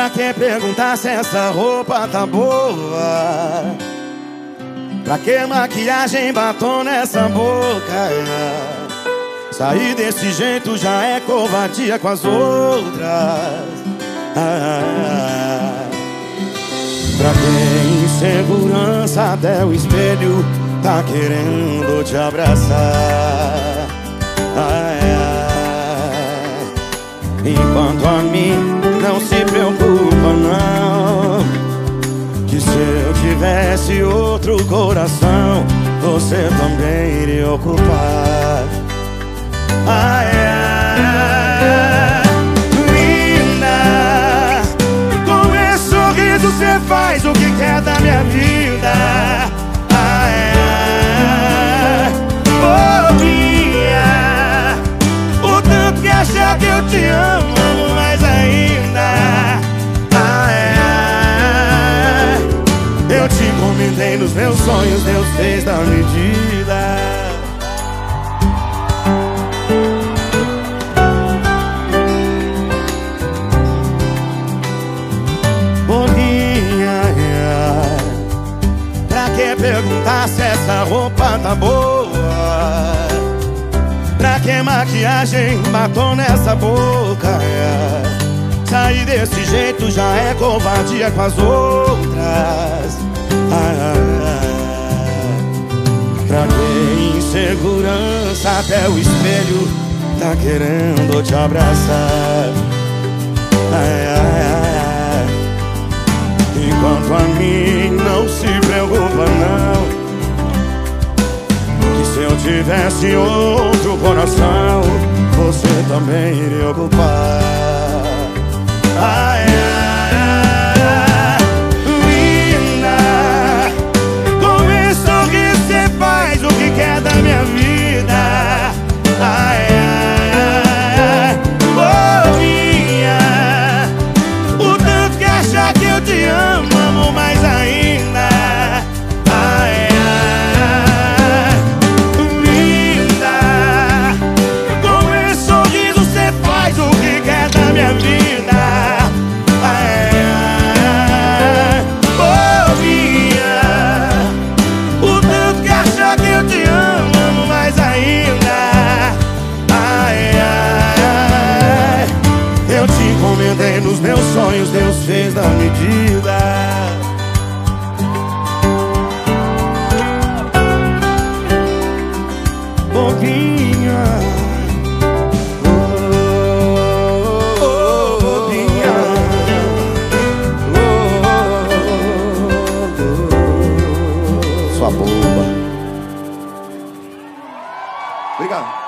pra que perguntar se essa roupa tá boa? Pra que maquiagem, batom nessa boca? Sair desse jeito já é covardia com as outras. Ah, pra que insegurança até o espelho tá querendo te abraçar? Coração Você também iria ocupar. Ai, ai, linda Com esse sorriso você faz o que quer da minha vida. Ai, ai, bobinha O tanto que achar que eu te amo meus sonhos, Deus fez da medida Boninha, pra que perguntar se essa roupa tá boa? Pra que maquiagem, batom nessa boca? Sair desse jeito já é covardia com as outras que insegurança até o espelho tá querendo te abraçar. Ai, ai, ai, Enquanto a mim não se preocupa não. Que se eu tivesse outro coração Você também iria ocupar fez da medida. Bobinha oh, oh, oh, Sua boba Obrigado